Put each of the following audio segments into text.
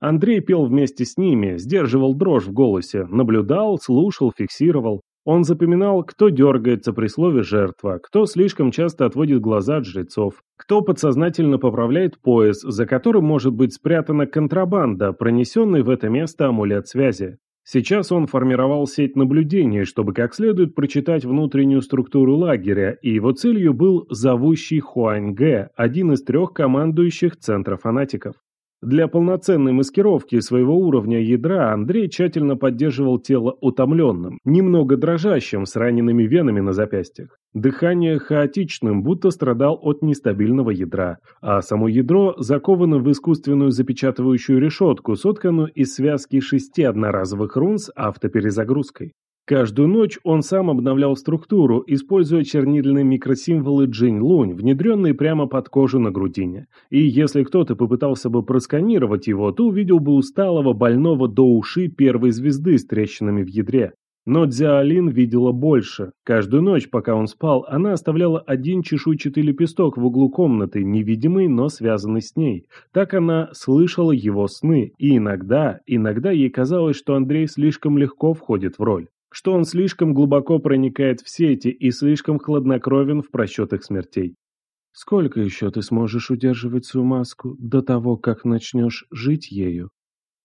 Андрей пел вместе с ними, сдерживал дрожь в голосе, наблюдал, слушал, фиксировал. Он запоминал, кто дергается при слове «жертва», кто слишком часто отводит глаза от жрецов, кто подсознательно поправляет пояс, за которым может быть спрятана контрабанда, пронесенный в это место амулет связи. Сейчас он формировал сеть наблюдений, чтобы как следует прочитать внутреннюю структуру лагеря, и его целью был зовущий Хуань Гэ, один из трех командующих центра фанатиков. Для полноценной маскировки своего уровня ядра Андрей тщательно поддерживал тело утомленным, немного дрожащим, с ранеными венами на запястьях. Дыхание хаотичным, будто страдал от нестабильного ядра, а само ядро заковано в искусственную запечатывающую решетку, сотканную из связки шести одноразовых рун с автоперезагрузкой. Каждую ночь он сам обновлял структуру, используя чернильные микросимволы Джинь-Лунь, внедренные прямо под кожу на грудине. И если кто-то попытался бы просканировать его, то увидел бы усталого, больного до уши первой звезды с трещинами в ядре. Но Дзяолин видела больше. Каждую ночь, пока он спал, она оставляла один чешуйчатый лепесток в углу комнаты, невидимый, но связанный с ней. Так она слышала его сны, и иногда, иногда ей казалось, что Андрей слишком легко входит в роль что он слишком глубоко проникает в сети и слишком хладнокровен в просчетах смертей. Сколько еще ты сможешь удерживать свою маску до того, как начнешь жить ею?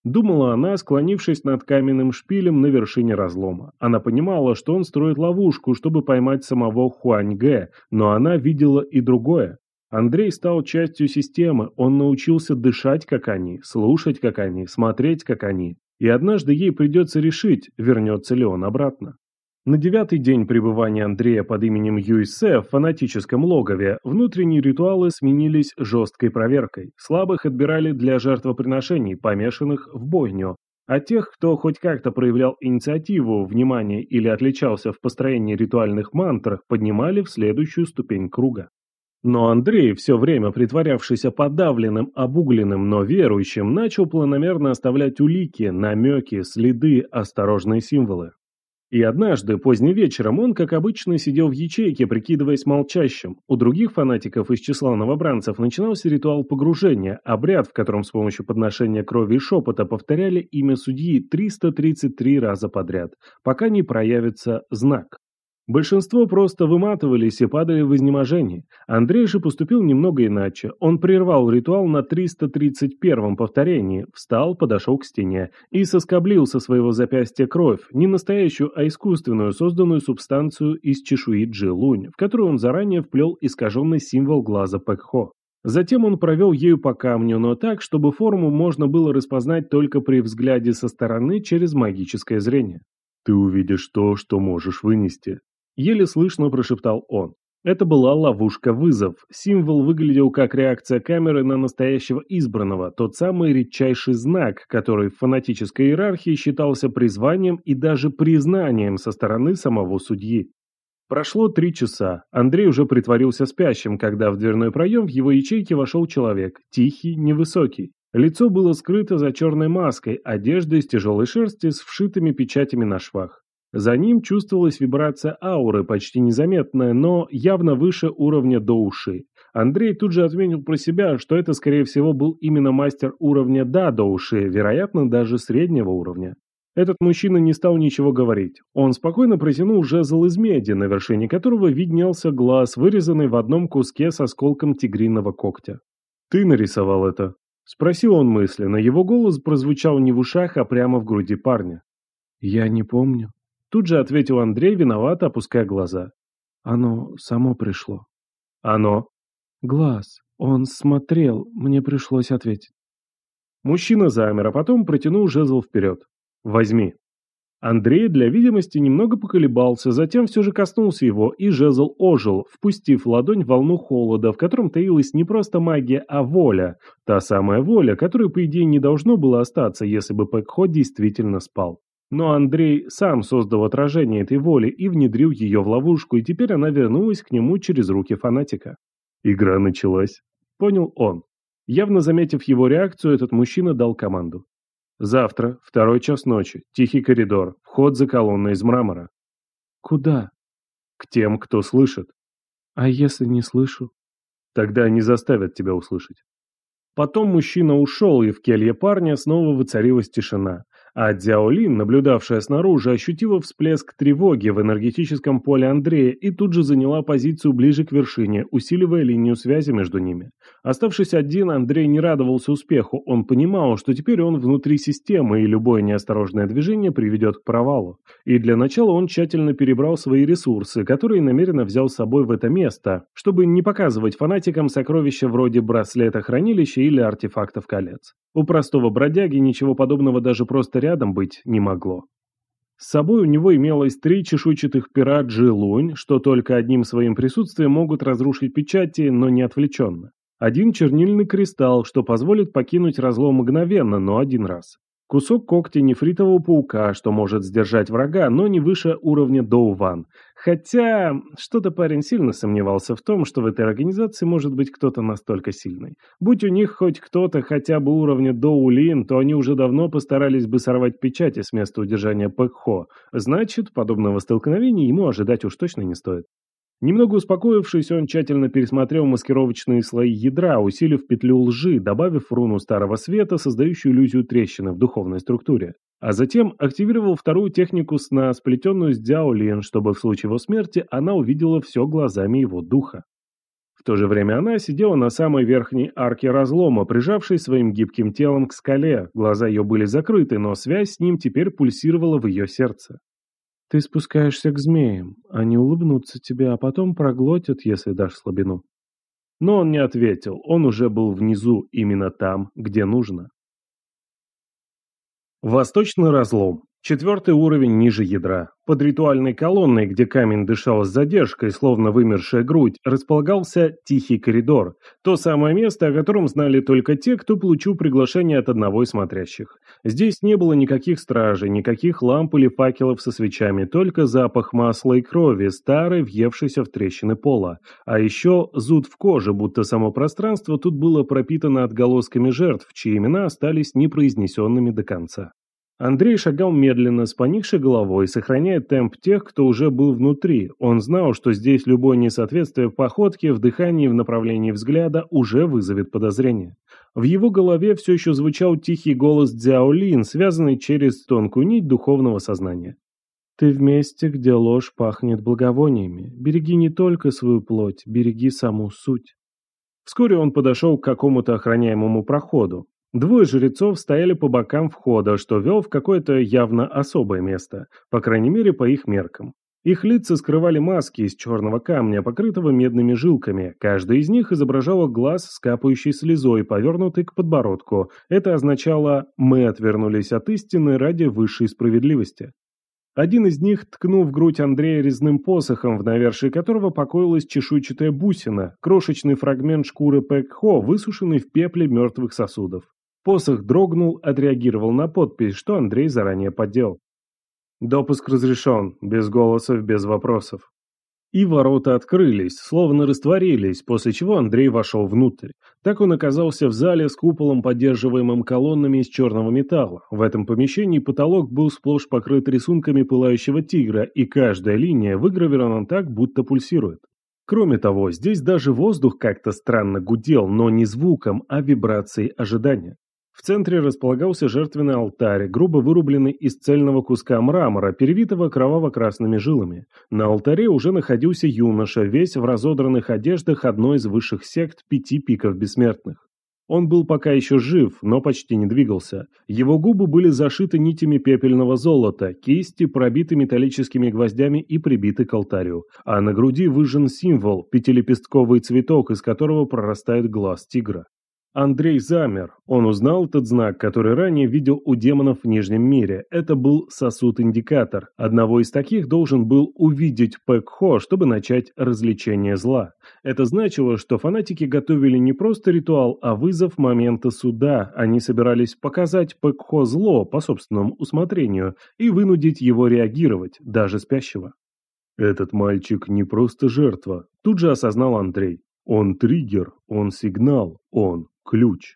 Думала она, склонившись над каменным шпилем на вершине разлома. Она понимала, что он строит ловушку, чтобы поймать самого Хуаньге, но она видела и другое. Андрей стал частью системы, он научился дышать, как они, слушать, как они, смотреть, как они и однажды ей придется решить, вернется ли он обратно. На девятый день пребывания Андрея под именем Юйсе в фанатическом логове внутренние ритуалы сменились жесткой проверкой. Слабых отбирали для жертвоприношений, помешанных в бойню. А тех, кто хоть как-то проявлял инициативу, внимание или отличался в построении ритуальных мантр, поднимали в следующую ступень круга. Но Андрей, все время притворявшийся подавленным, обугленным, но верующим, начал планомерно оставлять улики, намеки, следы, осторожные символы. И однажды, поздним вечером, он, как обычно, сидел в ячейке, прикидываясь молчащим. У других фанатиков из числа новобранцев начинался ритуал погружения, обряд, в котором с помощью подношения крови и шепота повторяли имя судьи 333 раза подряд, пока не проявится знак. Большинство просто выматывались и падали в изнеможении. Андрей же поступил немного иначе. Он прервал ритуал на 331-м повторении, встал, подошел к стене и соскоблил со своего запястья кровь, не настоящую, а искусственную, созданную субстанцию из чешуи Джи-Лунь, в которую он заранее вплел искаженный символ глаза Пэкхо. Затем он провел ею по камню, но так, чтобы форму можно было распознать только при взгляде со стороны через магическое зрение. «Ты увидишь то, что можешь вынести», Еле слышно прошептал он. Это была ловушка-вызов. Символ выглядел как реакция камеры на настоящего избранного, тот самый редчайший знак, который в фанатической иерархии считался призванием и даже признанием со стороны самого судьи. Прошло три часа. Андрей уже притворился спящим, когда в дверной проем в его ячейке вошел человек, тихий, невысокий. Лицо было скрыто за черной маской, одежда из тяжелой шерсти с вшитыми печатями на швах. За ним чувствовалась вибрация ауры, почти незаметная, но явно выше уровня до уши. Андрей тут же отметил про себя, что это, скорее всего, был именно мастер уровня «да» до уши, вероятно, даже среднего уровня. Этот мужчина не стал ничего говорить. Он спокойно протянул жезл из меди, на вершине которого виднелся глаз, вырезанный в одном куске с осколком тигриного когтя. «Ты нарисовал это?» Спросил он мысленно, его голос прозвучал не в ушах, а прямо в груди парня. «Я не помню», Тут же ответил Андрей, виновато опуская глаза. Оно само пришло. Оно? Глаз. Он смотрел, мне пришлось ответить. Мужчина замер, а потом протянул жезл вперед. «Возьми». Андрей для видимости немного поколебался, затем все же коснулся его, и жезл ожил, впустив в ладонь волну холода, в котором таилась не просто магия, а воля. Та самая воля, которой, по идее, не должно было остаться, если бы Пэкхо действительно спал. Но Андрей сам создал отражение этой воли и внедрил ее в ловушку, и теперь она вернулась к нему через руки фанатика. Игра началась. Понял он. Явно заметив его реакцию, этот мужчина дал команду. Завтра, второй час ночи, тихий коридор, вход за колонной из мрамора. Куда? К тем, кто слышит. А если не слышу? Тогда они заставят тебя услышать. Потом мужчина ушел, и в келье парня снова воцарилась тишина. А Дзяолин, наблюдавшая снаружи, ощутила всплеск тревоги в энергетическом поле Андрея и тут же заняла позицию ближе к вершине, усиливая линию связи между ними. Оставшись один, Андрей не радовался успеху, он понимал, что теперь он внутри системы, и любое неосторожное движение приведет к провалу. И для начала он тщательно перебрал свои ресурсы, которые намеренно взял с собой в это место, чтобы не показывать фанатикам сокровища вроде браслета хранилища или артефактов колец. У простого бродяги ничего подобного даже просто рядом быть не могло. С собой у него имелось три чешуйчатых пера Джилунь, что только одним своим присутствием могут разрушить печати, но не отвлеченно. Один чернильный кристалл, что позволит покинуть разлом мгновенно, но один раз. Кусок когтя нефритового паука, что может сдержать врага, но не выше уровня Доуван. Хотя, что-то парень сильно сомневался в том, что в этой организации может быть кто-то настолько сильный. Будь у них хоть кто-то хотя бы уровня Доулин, то они уже давно постарались бы сорвать печати с места удержания Пэкхо. Значит, подобного столкновения ему ожидать уж точно не стоит. Немного успокоившись, он тщательно пересмотрел маскировочные слои ядра, усилив петлю лжи, добавив руну Старого Света, создающую иллюзию трещины в духовной структуре. А затем активировал вторую технику сна, сплетенную с Дзяолин, чтобы в случае его смерти она увидела все глазами его духа. В то же время она сидела на самой верхней арке разлома, прижавшись своим гибким телом к скале. Глаза ее были закрыты, но связь с ним теперь пульсировала в ее сердце. Ты спускаешься к змеям. Они улыбнутся тебе, а потом проглотят, если дашь слабину. Но он не ответил, он уже был внизу, именно там, где нужно. Восточный разлом. Четвертый уровень ниже ядра. Под ритуальной колонной, где камень дышал с задержкой, словно вымершая грудь, располагался тихий коридор. То самое место, о котором знали только те, кто получил приглашение от одного из смотрящих. Здесь не было никаких стражей, никаких ламп или факелов со свечами, только запах масла и крови, старый, въевшийся в трещины пола. А еще зуд в коже, будто само пространство тут было пропитано отголосками жертв, чьи имена остались непроизнесенными до конца. Андрей шагал медленно, с поникшей головой, сохраняя темп тех, кто уже был внутри. Он знал, что здесь любое несоответствие в походке, в дыхании, в направлении взгляда уже вызовет подозрение. В его голове все еще звучал тихий голос Дзяолин, связанный через тонкую нить духовного сознания. «Ты в месте, где ложь пахнет благовониями. Береги не только свою плоть, береги саму суть». Вскоре он подошел к какому-то охраняемому проходу. Двое жрецов стояли по бокам входа, что вел в какое-то явно особое место, по крайней мере по их меркам. Их лица скрывали маски из черного камня, покрытого медными жилками. Каждая из них изображала глаз с капающей слезой, повернутый к подбородку. Это означало «мы отвернулись от истины ради высшей справедливости». Один из них ткнул в грудь Андрея резным посохом, в навершии которого покоилась чешуйчатая бусина, крошечный фрагмент шкуры Пэкхо, высушенный в пепле мертвых сосудов. Посох дрогнул, отреагировал на подпись, что Андрей заранее поддел. Допуск разрешен, без голосов, без вопросов. И ворота открылись, словно растворились, после чего Андрей вошел внутрь. Так он оказался в зале с куполом, поддерживаемым колоннами из черного металла. В этом помещении потолок был сплошь покрыт рисунками пылающего тигра, и каждая линия выгравирована так, будто пульсирует. Кроме того, здесь даже воздух как-то странно гудел, но не звуком, а вибрацией ожидания. В центре располагался жертвенный алтарь, грубо вырубленный из цельного куска мрамора, перевитого кроваво-красными жилами. На алтаре уже находился юноша, весь в разодранных одеждах одной из высших сект пяти пиков бессмертных. Он был пока еще жив, но почти не двигался. Его губы были зашиты нитями пепельного золота, кисти пробиты металлическими гвоздями и прибиты к алтарю, а на груди выжжен символ – пятилепестковый цветок, из которого прорастает глаз тигра. Андрей замер. Он узнал тот знак, который ранее видел у демонов в Нижнем мире. Это был сосуд-индикатор. Одного из таких должен был увидеть Пэкхо, чтобы начать развлечение зла. Это значило, что фанатики готовили не просто ритуал, а вызов момента суда. Они собирались показать Пэкхо зло по собственному усмотрению и вынудить его реагировать, даже спящего. Этот мальчик не просто жертва, тут же осознал Андрей. Он триггер, он сигнал, он ключ.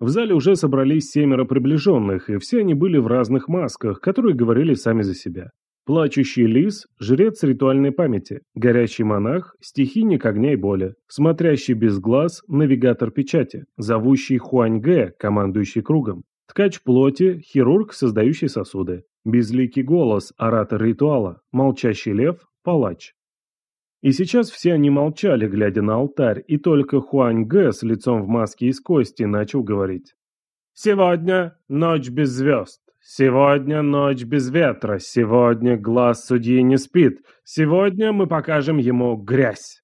В зале уже собрались семеро приближенных, и все они были в разных масках, которые говорили сами за себя. Плачущий лис – жрец ритуальной памяти, горящий монах – стихийник огня и боли, смотрящий без глаз – навигатор печати, зовущий Хуаньге – командующий кругом, ткач плоти – хирург, создающий сосуды, безликий голос – оратор ритуала, молчащий лев – палач. И сейчас все они молчали, глядя на алтарь, и только Хуаньге с лицом в маске из кости начал говорить. «Сегодня ночь без звезд. Сегодня ночь без ветра, сегодня глаз судьи не спит, сегодня мы покажем ему грязь.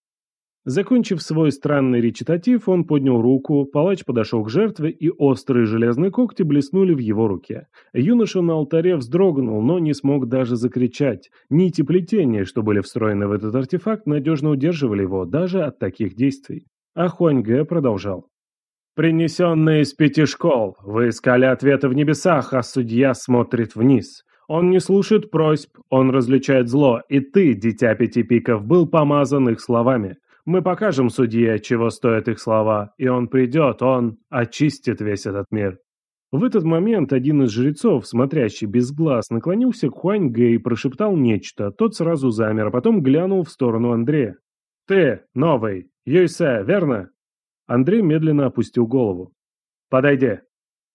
Закончив свой странный речитатив, он поднял руку, палач подошел к жертве, и острые железные когти блеснули в его руке. Юноша на алтаре вздрогнул, но не смог даже закричать. Нити плетения, что были встроены в этот артефакт, надежно удерживали его даже от таких действий. А Хуаньге продолжал. Принесенные из пяти школ, вы искали ответы в небесах, а судья смотрит вниз. Он не слушает просьб, он различает зло, и ты, дитя пяти пиков, был помазан их словами. Мы покажем судье, чего стоят их слова, и он придет, он очистит весь этот мир». В этот момент один из жрецов, смотрящий без глаз, наклонился к Хуань Гэ и прошептал нечто. Тот сразу замер, а потом глянул в сторону Андрея. «Ты, новый, Юйсе, верно?» Андрей медленно опустил голову. «Подойди».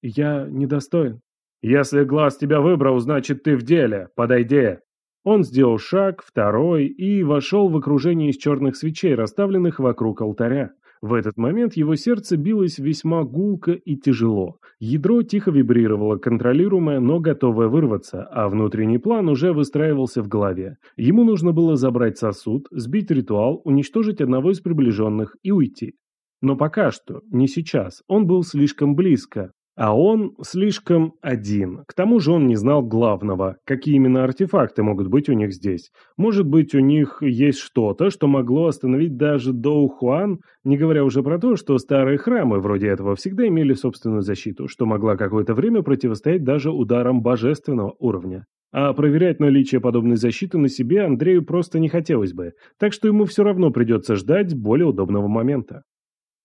«Я недостоин». «Если глаз тебя выбрал, значит ты в деле. Подойди». Он сделал шаг, второй, и вошел в окружение из черных свечей, расставленных вокруг алтаря. В этот момент его сердце билось весьма гулко и тяжело. Ядро тихо вибрировало, контролируемое, но готовое вырваться, а внутренний план уже выстраивался в голове. Ему нужно было забрать сосуд, сбить ритуал, уничтожить одного из приближенных и уйти. Но пока что, не сейчас, он был слишком близко, а он слишком один. К тому же он не знал главного, какие именно артефакты могут быть у них здесь. Может быть, у них есть что-то, что могло остановить даже Доу Хуан, не говоря уже про то, что старые храмы вроде этого всегда имели собственную защиту, что могла какое-то время противостоять даже ударам божественного уровня. А проверять наличие подобной защиты на себе Андрею просто не хотелось бы, так что ему все равно придется ждать более удобного момента.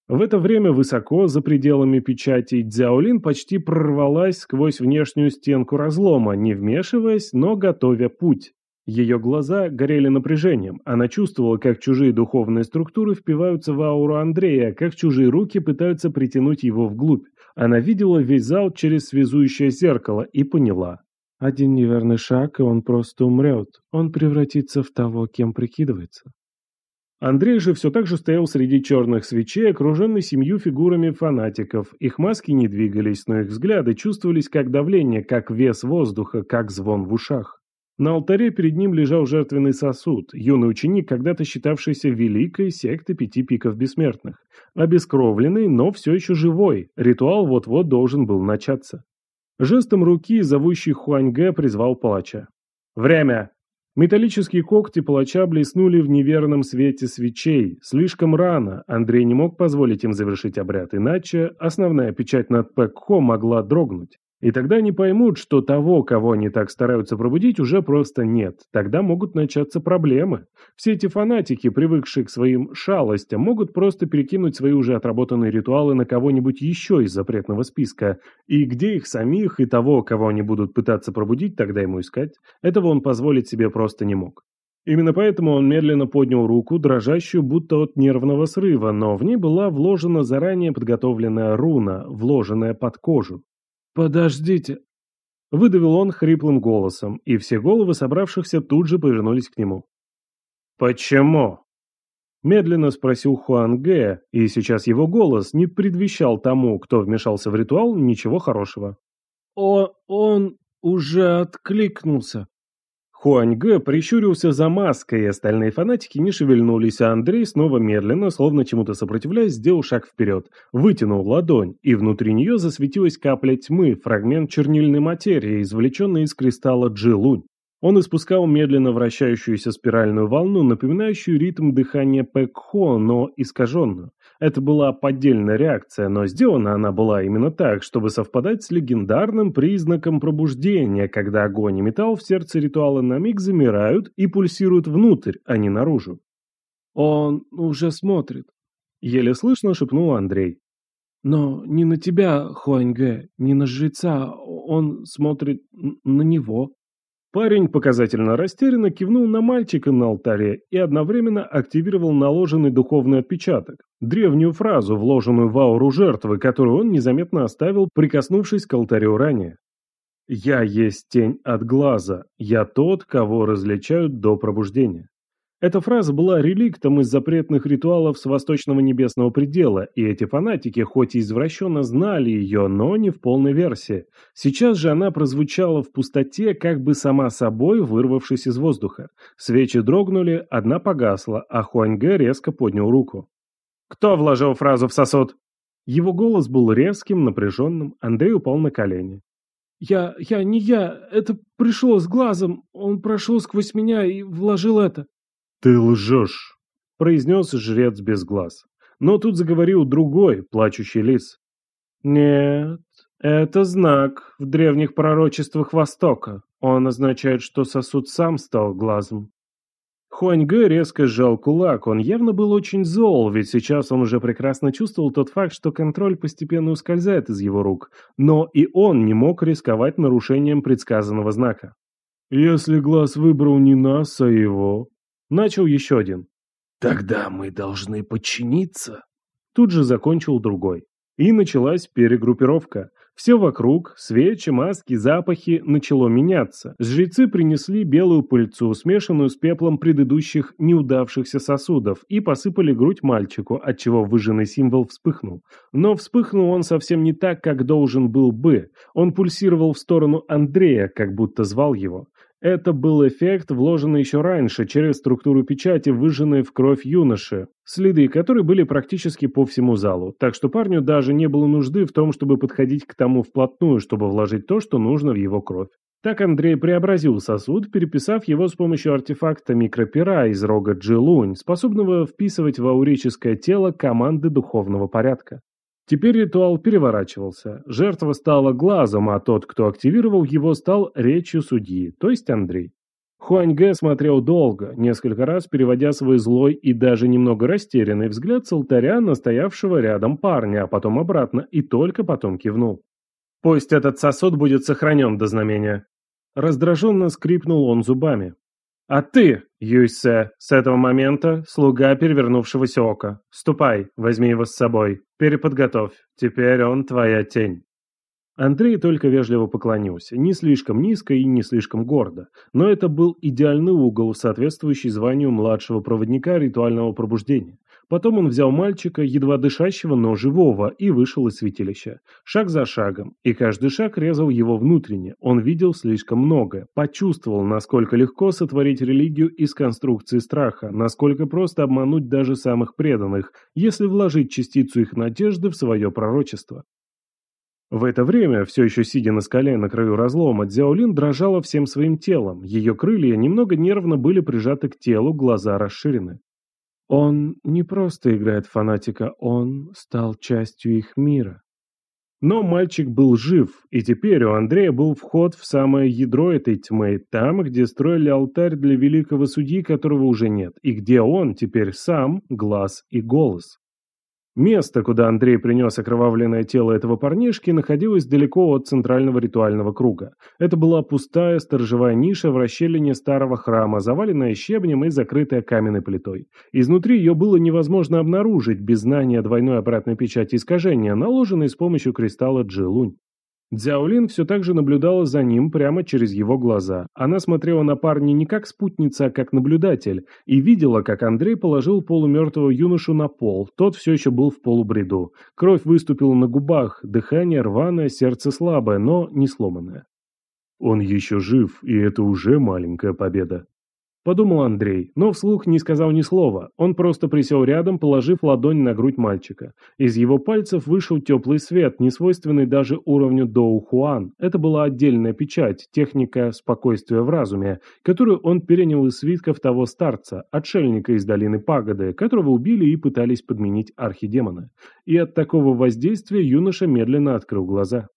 В это время высоко, за пределами печати, Дзяолин почти прорвалась сквозь внешнюю стенку разлома, не вмешиваясь, но готовя путь. Ее глаза горели напряжением, она чувствовала, как чужие духовные структуры впиваются в ауру Андрея, как чужие руки пытаются притянуть его вглубь. Она видела весь зал через связующее зеркало и поняла. Один неверный шаг, и он просто умрет. Он превратится в того, кем прикидывается. Андрей же все так же стоял среди черных свечей, окруженный семью фигурами фанатиков. Их маски не двигались, но их взгляды чувствовались как давление, как вес воздуха, как звон в ушах. На алтаре перед ним лежал жертвенный сосуд, юный ученик, когда-то считавшийся великой секты пяти пиков бессмертных. Обескровленный, но все еще живой, ритуал вот-вот должен был начаться. Жестом руки зовущий Хуаньге призвал палача. «Время!» Металлические когти палача блеснули в неверном свете свечей. Слишком рано, Андрей не мог позволить им завершить обряд, иначе основная печать над Пэкхо могла дрогнуть. И тогда они поймут, что того, кого они так стараются пробудить, уже просто нет. Тогда могут начаться проблемы. Все эти фанатики, привыкшие к своим шалостям, могут просто перекинуть свои уже отработанные ритуалы на кого-нибудь еще из запретного списка. И где их самих и того, кого они будут пытаться пробудить, тогда ему искать? Этого он позволить себе просто не мог. Именно поэтому он медленно поднял руку, дрожащую будто от нервного срыва, но в ней была вложена заранее подготовленная руна, вложенная под кожу. «Подождите!» Выдавил он хриплым голосом, и все головы собравшихся тут же повернулись к нему. «Почему?» Медленно спросил Хуан Гэ, и сейчас его голос не предвещал тому, кто вмешался в ритуал, ничего хорошего. «О, он уже откликнулся», Хуаньгэ прищурился за маской, остальные фанатики не шевельнулись, а Андрей снова медленно, словно чему-то сопротивляясь, сделал шаг вперед, вытянул ладонь, и внутри нее засветилась капля тьмы, фрагмент чернильной материи, извлеченный из кристалла Джилунь. Он испускал медленно вращающуюся спиральную волну, напоминающую ритм дыхания Пэкхо, но искаженную. Это была поддельная реакция, но сделана она была именно так, чтобы совпадать с легендарным признаком пробуждения, когда огонь и металл в сердце ритуала на миг замирают и пульсируют внутрь, а не наружу. «Он уже смотрит», — еле слышно шепнул Андрей. «Но не на тебя, Хуаньге, не на жреца, он смотрит на него». Парень показательно растерянно кивнул на мальчика на алтаре и одновременно активировал наложенный духовный отпечаток, древнюю фразу, вложенную в ауру жертвы, которую он незаметно оставил, прикоснувшись к алтарю ранее. «Я есть тень от глаза, я тот, кого различают до пробуждения». Эта фраза была реликтом из запретных ритуалов с восточного небесного предела, и эти фанатики хоть и извращенно знали ее, но не в полной версии. Сейчас же она прозвучала в пустоте, как бы сама собой вырвавшись из воздуха. Свечи дрогнули, одна погасла, а Хуаньге резко поднял руку. «Кто вложил фразу в сосуд?» Его голос был резким, напряженным, Андрей упал на колени. «Я... я... не я. Это пришло с глазом. Он прошел сквозь меня и вложил это». «Ты лжешь», — произнес жрец без глаз. Но тут заговорил другой, плачущий лис. «Нет, это знак в древних пророчествах Востока. Он означает, что сосуд сам стал глазом». Хуаньгэ резко сжал кулак, он явно был очень зол, ведь сейчас он уже прекрасно чувствовал тот факт, что контроль постепенно ускользает из его рук, но и он не мог рисковать нарушением предсказанного знака. «Если глаз выбрал не нас, а его, Начал еще один. «Тогда мы должны подчиниться?» Тут же закончил другой. И началась перегруппировка. Все вокруг, свечи, маски, запахи, начало меняться. Жрецы принесли белую пыльцу, смешанную с пеплом предыдущих неудавшихся сосудов, и посыпали грудь мальчику, отчего выжженный символ вспыхнул. Но вспыхнул он совсем не так, как должен был бы. Он пульсировал в сторону Андрея, как будто звал его. Это был эффект, вложенный еще раньше, через структуру печати, выжженной в кровь юноши, следы которой были практически по всему залу, так что парню даже не было нужды в том, чтобы подходить к тому вплотную, чтобы вложить то, что нужно в его кровь. Так Андрей преобразил сосуд, переписав его с помощью артефакта микропера из рога Джилунь, способного вписывать в аурическое тело команды духовного порядка. Теперь ритуал переворачивался. Жертва стала глазом, а тот, кто активировал его, стал речью судьи, то есть Андрей. Хуаньгэ смотрел долго, несколько раз переводя свой злой и даже немного растерянный взгляд с алтаря на стоявшего рядом парня, а потом обратно, и только потом кивнул. «Пусть этот сосуд будет сохранен до знамения». Раздраженно скрипнул он зубами. «А ты, Юйсе, с этого момента слуга перевернувшегося ока. Ступай, возьми его с собой, переподготовь. Теперь он твоя тень». Андрей только вежливо поклонился, не слишком низко и не слишком гордо, но это был идеальный угол, соответствующий званию младшего проводника ритуального пробуждения. Потом он взял мальчика, едва дышащего, но живого, и вышел из святилища. Шаг за шагом, и каждый шаг резал его внутренне. Он видел слишком многое, почувствовал, насколько легко сотворить религию из конструкции страха, насколько просто обмануть даже самых преданных, если вложить частицу их надежды в свое пророчество. В это время, все еще сидя на скале на краю разлома, Дзяолин дрожала всем своим телом, ее крылья немного нервно были прижаты к телу, глаза расширены. Он не просто играет фанатика, он стал частью их мира. Но мальчик был жив, и теперь у Андрея был вход в самое ядро этой тьмы, там, где строили алтарь для великого судьи, которого уже нет, и где он теперь сам, глаз и голос. Место, куда Андрей принес окровавленное тело этого парнишки, находилось далеко от центрального ритуального круга. Это была пустая сторожевая ниша в расщелине старого храма, заваленная щебнем и закрытая каменной плитой. Изнутри ее было невозможно обнаружить без знания двойной обратной печати искажения, наложенной с помощью кристалла Джилунь. Дзяолин все так же наблюдала за ним прямо через его глаза. Она смотрела на парня не как спутница, а как наблюдатель, и видела, как Андрей положил полумертвого юношу на пол, тот все еще был в полубреду. Кровь выступила на губах, дыхание рваное, сердце слабое, но не сломанное. Он еще жив, и это уже маленькая победа. Подумал Андрей, но вслух не сказал ни слова. Он просто присел рядом, положив ладонь на грудь мальчика. Из его пальцев вышел теплый свет, не свойственный даже уровню Доу Хуан. Это была отдельная печать, техника спокойствия в разуме, которую он перенял из свитков того старца, отшельника из долины Пагоды, которого убили и пытались подменить архидемона. И от такого воздействия юноша медленно открыл глаза.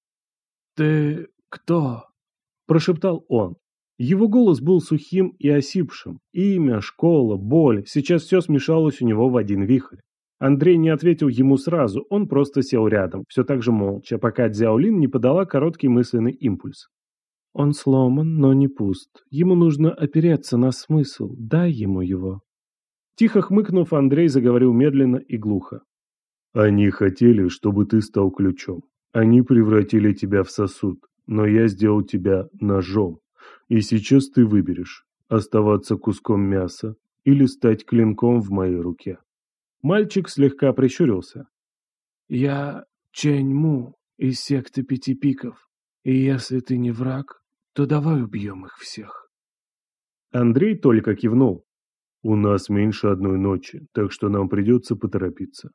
«Ты кто?» – прошептал он. Его голос был сухим и осипшим. Имя, школа, боль, сейчас все смешалось у него в один вихрь. Андрей не ответил ему сразу, он просто сел рядом, все так же молча, пока Дзяолин не подала короткий мысленный импульс. Он сломан, но не пуст. Ему нужно опереться на смысл. Дай ему его. Тихо хмыкнув, Андрей заговорил медленно и глухо. Они хотели, чтобы ты стал ключом. Они превратили тебя в сосуд, но я сделал тебя ножом. И сейчас ты выберешь, оставаться куском мяса или стать клинком в моей руке. Мальчик слегка прищурился. «Я Чэнь Му из секты Пяти Пиков, и если ты не враг, то давай убьем их всех. Андрей только кивнул. У нас меньше одной ночи, так что нам придется поторопиться.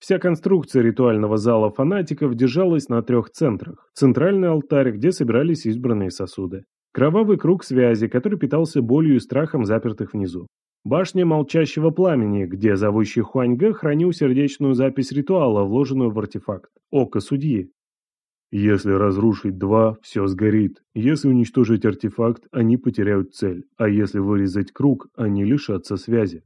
Вся конструкция ритуального зала фанатиков держалась на трех центрах. Центральный алтарь, где собирались избранные сосуды. Кровавый круг связи, который питался болью и страхом запертых внизу. Башня молчащего пламени, где зовущий Хуаньге хранил сердечную запись ритуала, вложенную в артефакт. Око судьи. Если разрушить два, все сгорит. Если уничтожить артефакт, они потеряют цель. А если вырезать круг, они лишатся связи.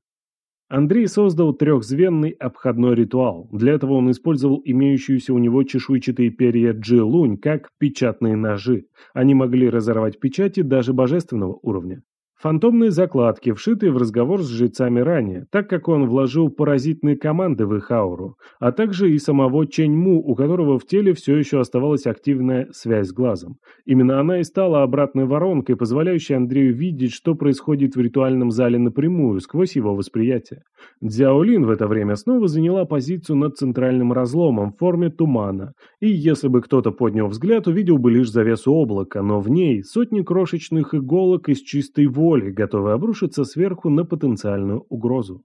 Андрей создал трехзвенный обходной ритуал. Для этого он использовал имеющиеся у него чешуйчатые перья Джи-Лунь как печатные ножи. Они могли разорвать печати даже божественного уровня. Фантомные закладки, вшитые в разговор с жрецами ранее, так как он вложил паразитные команды в их ауру, а также и самого Ченьму, у которого в теле все еще оставалась активная связь с глазом. Именно она и стала обратной воронкой, позволяющей Андрею видеть, что происходит в ритуальном зале напрямую, сквозь его восприятие. Дзяолин в это время снова заняла позицию над центральным разломом в форме тумана, и если бы кто-то поднял взгляд, увидел бы лишь завесу облака, но в ней сотни крошечных иголок из чистой воли, воли, готовый обрушиться сверху на потенциальную угрозу.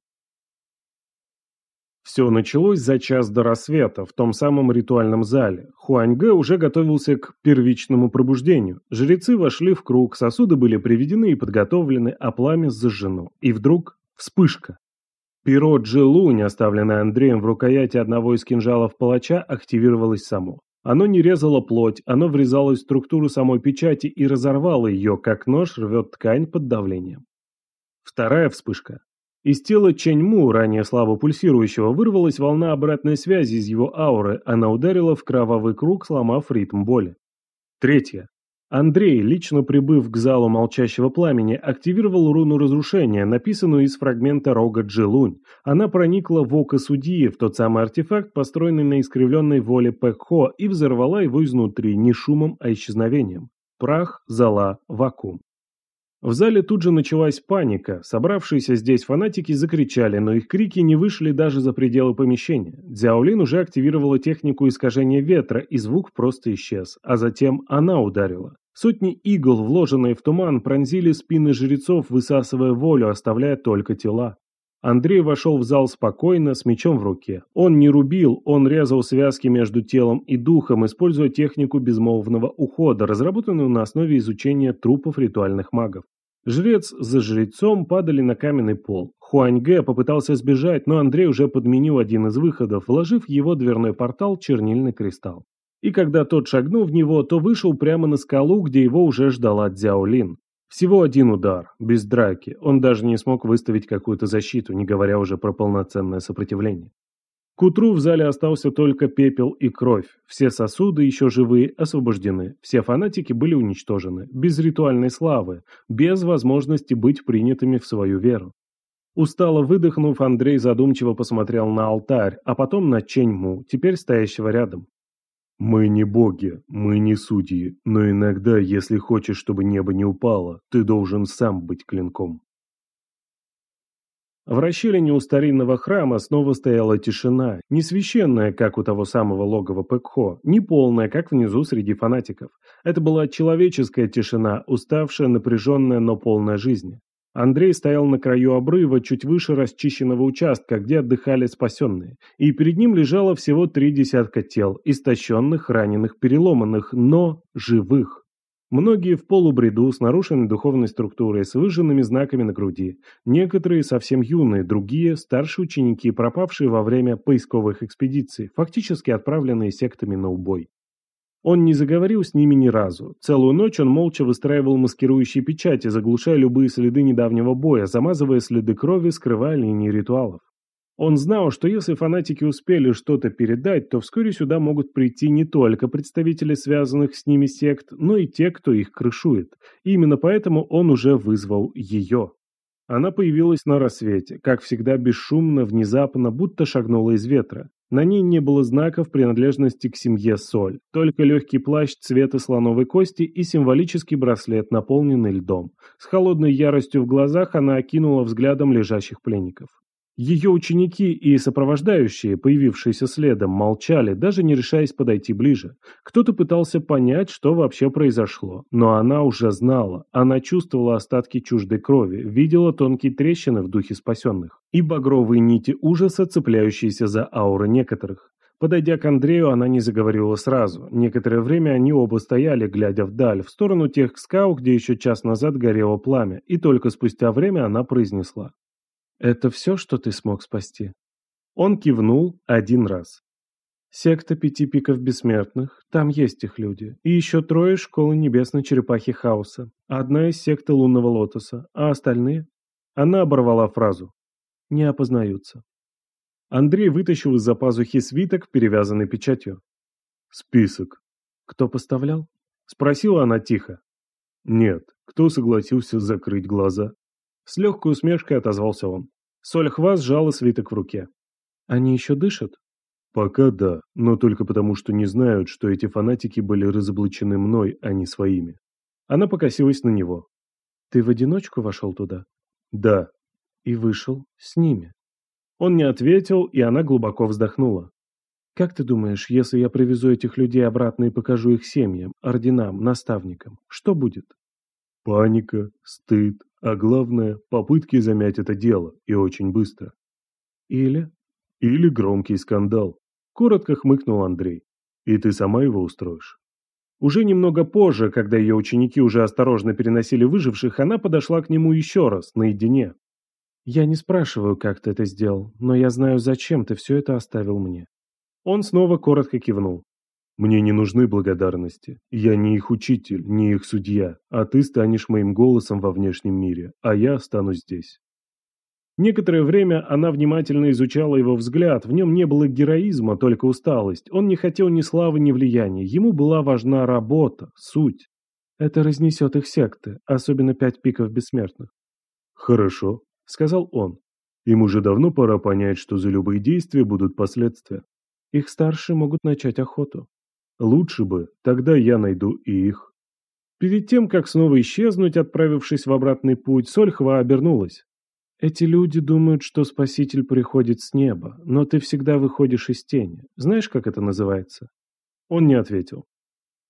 Все началось за час до рассвета, в том самом ритуальном зале. Хуаньгэ уже готовился к первичному пробуждению. Жрецы вошли в круг, сосуды были приведены и подготовлены, а пламя зажжено. И вдруг вспышка. Перо Джилунь, оставленное Андреем в рукояти одного из кинжалов палача, активировалось само. Оно не резало плоть, оно врезалось в структуру самой печати и разорвало ее, как нож рвет ткань под давлением. Вторая вспышка. Из тела Чэньму, ранее слабо пульсирующего, вырвалась волна обратной связи из его ауры, она ударила в кровавый круг, сломав ритм боли. Третья. Андрей, лично прибыв к залу молчащего пламени, активировал руну разрушения, написанную из фрагмента рога Джилунь. Она проникла в око судьи, в тот самый артефакт, построенный на искривленной воле Пэкхо, и взорвала его изнутри не шумом, а исчезновением. Прах, зала, вакуум. В зале тут же началась паника. Собравшиеся здесь фанатики закричали, но их крики не вышли даже за пределы помещения. Дзяолин уже активировала технику искажения ветра, и звук просто исчез. А затем она ударила. Сотни игл, вложенные в туман, пронзили спины жрецов, высасывая волю, оставляя только тела. Андрей вошел в зал спокойно, с мечом в руке. Он не рубил, он резал связки между телом и духом, используя технику безмолвного ухода, разработанную на основе изучения трупов ритуальных магов. Жрец за жрецом падали на каменный пол. Хуаньге попытался сбежать, но Андрей уже подменил один из выходов, вложив в его дверной портал чернильный кристалл. И когда тот шагнул в него, то вышел прямо на скалу, где его уже ждала Дзяолин. Всего один удар, без драки. Он даже не смог выставить какую-то защиту, не говоря уже про полноценное сопротивление. К утру в зале остался только пепел и кровь. Все сосуды, еще живые, освобождены. Все фанатики были уничтожены. Без ритуальной славы. Без возможности быть принятыми в свою веру. Устало выдохнув, Андрей задумчиво посмотрел на алтарь, а потом на Ченьму, теперь стоящего рядом. Мы не боги, мы не судьи, но иногда, если хочешь, чтобы небо не упало, ты должен сам быть клинком. В расщелине у старинного храма снова стояла тишина, не священная, как у того самого логова Пэкхо, не полная, как внизу среди фанатиков. Это была человеческая тишина, уставшая, напряженная, но полная жизни. Андрей стоял на краю обрыва, чуть выше расчищенного участка, где отдыхали спасенные, и перед ним лежало всего три десятка тел, истощенных, раненых, переломанных, но живых. Многие в полубреду, с нарушенной духовной структурой, с выжженными знаками на груди. Некоторые совсем юные, другие – старшие ученики, пропавшие во время поисковых экспедиций, фактически отправленные сектами на убой. Он не заговорил с ними ни разу. Целую ночь он молча выстраивал маскирующие печати, заглушая любые следы недавнего боя, замазывая следы крови, скрывая линии ритуалов. Он знал, что если фанатики успели что-то передать, то вскоре сюда могут прийти не только представители связанных с ними сект, но и те, кто их крышует. И именно поэтому он уже вызвал ее. Она появилась на рассвете, как всегда бесшумно, внезапно, будто шагнула из ветра. На ней не было знаков принадлежности к семье Соль, только легкий плащ цвета слоновой кости и символический браслет, наполненный льдом. С холодной яростью в глазах она окинула взглядом лежащих пленников. Ее ученики и сопровождающие, появившиеся следом, молчали, даже не решаясь подойти ближе. Кто-то пытался понять, что вообще произошло, но она уже знала. Она чувствовала остатки чуждой крови, видела тонкие трещины в духе спасенных и багровые нити ужаса, цепляющиеся за ауры некоторых. Подойдя к Андрею, она не заговорила сразу. Некоторое время они оба стояли, глядя вдаль, в сторону тех скал, где еще час назад горело пламя, и только спустя время она произнесла. Это все, что ты смог спасти? Он кивнул один раз. Секта пяти пиков бессмертных, там есть их люди. И еще трое школы небесной черепахи хаоса. Одна из секты лунного лотоса, а остальные? Она оборвала фразу. Не опознаются. Андрей вытащил из-за пазухи свиток, перевязанный печатью. Список. Кто поставлял? Спросила она тихо. Нет, кто согласился закрыть глаза? С легкой усмешкой отозвался он. Сольхва сжала свиток в руке. «Они еще дышат?» «Пока да, но только потому, что не знают, что эти фанатики были разоблачены мной, а не своими». Она покосилась на него. «Ты в одиночку вошел туда?» «Да». «И вышел с ними?» Он не ответил, и она глубоко вздохнула. «Как ты думаешь, если я привезу этих людей обратно и покажу их семьям, орденам, наставникам, что будет?» Паника, стыд, а главное, попытки замять это дело, и очень быстро. Или? Или громкий скандал. Коротко хмыкнул Андрей. И ты сама его устроишь. Уже немного позже, когда ее ученики уже осторожно переносили выживших, она подошла к нему еще раз, наедине. «Я не спрашиваю, как ты это сделал, но я знаю, зачем ты все это оставил мне». Он снова коротко кивнул. Мне не нужны благодарности. Я не их учитель, не их судья, а ты станешь моим голосом во внешнем мире, а я останусь здесь. Некоторое время она внимательно изучала его взгляд, в нем не было героизма, только усталость. Он не хотел ни славы, ни влияния, ему была важна работа, суть. Это разнесет их секты, особенно пять пиков бессмертных. «Хорошо», — сказал он. «Им уже давно пора понять, что за любые действия будут последствия. Их старшие могут начать охоту. Лучше бы, тогда я найду их. Перед тем, как снова исчезнуть, отправившись в обратный путь, Сольхва обернулась. Эти люди думают, что Спаситель приходит с неба, но ты всегда выходишь из тени. Знаешь, как это называется? Он не ответил.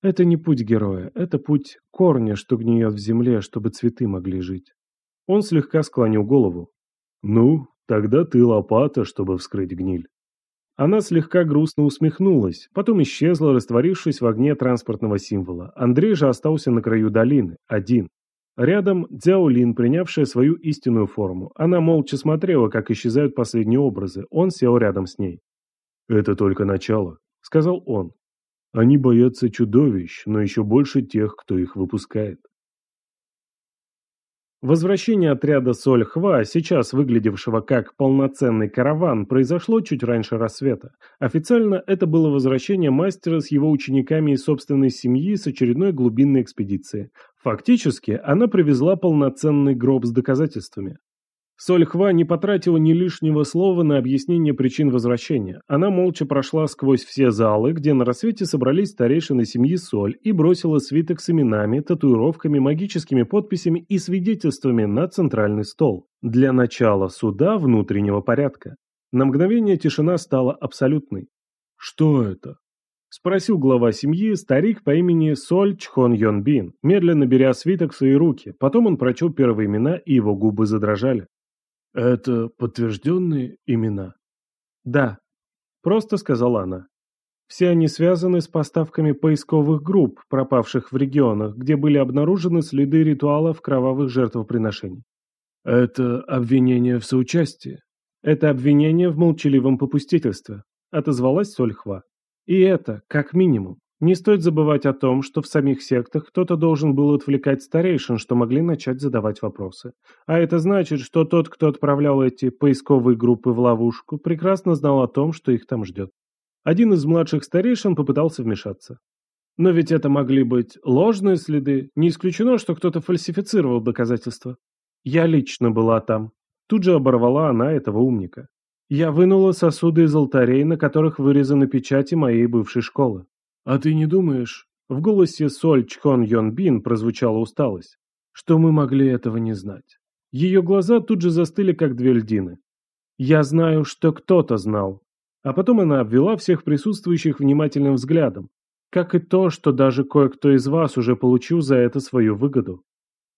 Это не путь героя, это путь корня, что гниет в земле, чтобы цветы могли жить. Он слегка склонил голову. Ну, тогда ты лопата, чтобы вскрыть гниль. Она слегка грустно усмехнулась, потом исчезла, растворившись в огне транспортного символа. Андрей же остался на краю долины, один. Рядом Дзяолин, принявшая свою истинную форму. Она молча смотрела, как исчезают последние образы. Он сел рядом с ней. «Это только начало», — сказал он. «Они боятся чудовищ, но еще больше тех, кто их выпускает». Возвращение отряда Соль-Хва, сейчас выглядевшего как полноценный караван, произошло чуть раньше рассвета. Официально это было возвращение мастера с его учениками из собственной семьи с очередной глубинной экспедиции. Фактически, она привезла полноценный гроб с доказательствами. Сольхва не потратила ни лишнего слова на объяснение причин возвращения. Она молча прошла сквозь все залы, где на рассвете собрались старейшины семьи Соль, и бросила свиток с именами, татуировками, магическими подписями и свидетельствами на центральный стол. Для начала суда внутреннего порядка. На мгновение тишина стала абсолютной. «Что это?» – спросил глава семьи, старик по имени Соль Чхон Йон Бин, медленно беря свиток в свои руки. Потом он прочел первые имена, и его губы задрожали. «Это подтвержденные имена?» «Да», — просто сказала она. «Все они связаны с поставками поисковых групп, пропавших в регионах, где были обнаружены следы ритуалов кровавых жертвоприношений». «Это обвинение в соучастии?» «Это обвинение в молчаливом попустительстве», — отозвалась Сольхва. «И это, как минимум. Не стоит забывать о том, что в самих сектах кто-то должен был отвлекать старейшин, что могли начать задавать вопросы. А это значит, что тот, кто отправлял эти поисковые группы в ловушку, прекрасно знал о том, что их там ждет. Один из младших старейшин попытался вмешаться. Но ведь это могли быть ложные следы, не исключено, что кто-то фальсифицировал доказательства. Я лично была там. Тут же оборвала она этого умника. Я вынула сосуды из алтарей, на которых вырезаны печати моей бывшей школы. «А ты не думаешь?» В голосе Соль Чхон Йон Бин прозвучала усталость. «Что мы могли этого не знать?» Ее глаза тут же застыли, как две льдины. «Я знаю, что кто-то знал». А потом она обвела всех присутствующих внимательным взглядом. Как и то, что даже кое-кто из вас уже получил за это свою выгоду.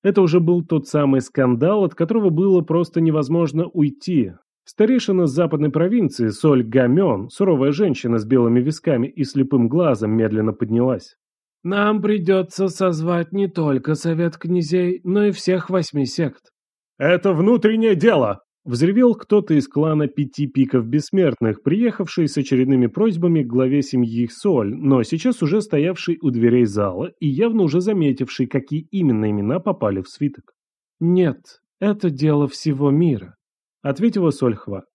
Это уже был тот самый скандал, от которого было просто невозможно уйти, Старейшина западной провинции, Соль Гамен, суровая женщина с белыми висками и слепым глазом, медленно поднялась. «Нам придется созвать не только совет князей, но и всех восьми сект». «Это внутреннее дело!» Взревел кто-то из клана Пяти Пиков Бессмертных, приехавший с очередными просьбами к главе семьи Соль, но сейчас уже стоявший у дверей зала и явно уже заметивший, какие именно имена попали в свиток. «Нет, это дело всего мира. — ответила Сольхва.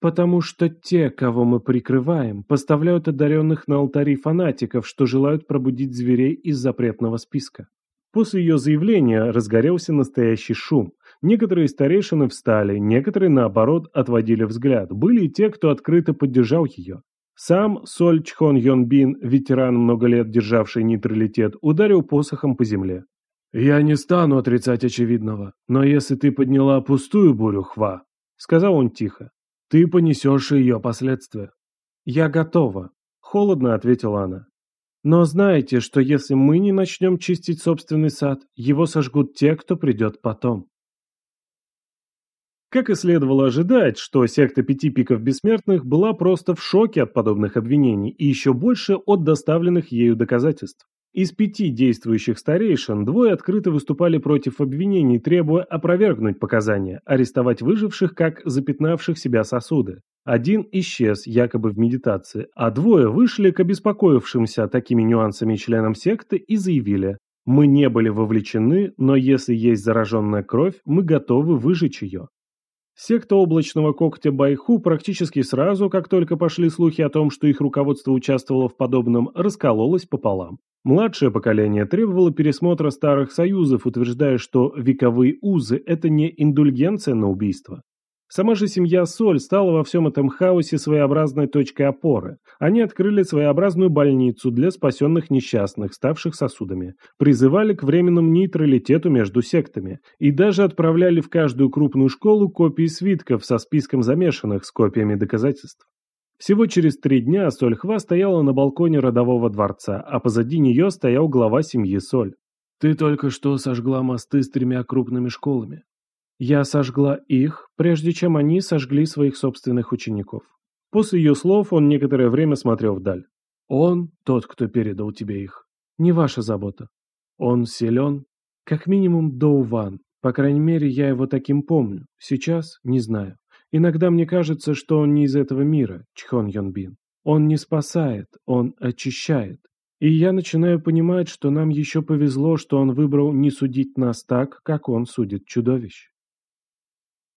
«Потому что те, кого мы прикрываем, поставляют одаренных на алтари фанатиков, что желают пробудить зверей из запретного списка». После ее заявления разгорелся настоящий шум. Некоторые старейшины встали, некоторые, наоборот, отводили взгляд. Были и те, кто открыто поддержал ее. Сам Соль Чхон Йон Бин, ветеран, много лет державший нейтралитет, ударил посохом по земле. «Я не стану отрицать очевидного, но если ты подняла пустую бурю, Хва, сказал он тихо. «Ты понесешь ее последствия». «Я готова», — холодно ответила она. «Но знаете, что если мы не начнем чистить собственный сад, его сожгут те, кто придет потом». Как и следовало ожидать, что секта пяти пиков бессмертных была просто в шоке от подобных обвинений и еще больше от доставленных ею доказательств. Из пяти действующих старейшин двое открыто выступали против обвинений, требуя опровергнуть показания, арестовать выживших как запятнавших себя сосуды. Один исчез, якобы в медитации, а двое вышли к обеспокоившимся такими нюансами членам секты и заявили «Мы не были вовлечены, но если есть зараженная кровь, мы готовы выжечь ее». Секта облачного когтя Байху практически сразу, как только пошли слухи о том, что их руководство участвовало в подобном, раскололось пополам. Младшее поколение требовало пересмотра старых союзов, утверждая, что вековые узы – это не индульгенция на убийство. Сама же семья Соль стала во всем этом хаосе своеобразной точкой опоры. Они открыли своеобразную больницу для спасенных несчастных, ставших сосудами, призывали к временному нейтралитету между сектами и даже отправляли в каждую крупную школу копии свитков со списком замешанных с копиями доказательств. Всего через три дня Сольхва стояла на балконе родового дворца, а позади нее стоял глава семьи Соль. «Ты только что сожгла мосты с тремя крупными школами. Я сожгла их, прежде чем они сожгли своих собственных учеников». После ее слов он некоторое время смотрел вдаль. «Он тот, кто передал тебе их. Не ваша забота. Он силен, как минимум Доуван. По крайней мере, я его таким помню. Сейчас не знаю. Иногда мне кажется, что он не из этого мира, Чхон Йонбин. Он не спасает, он очищает. И я начинаю понимать, что нам еще повезло, что он выбрал не судить нас так, как он судит чудовищ.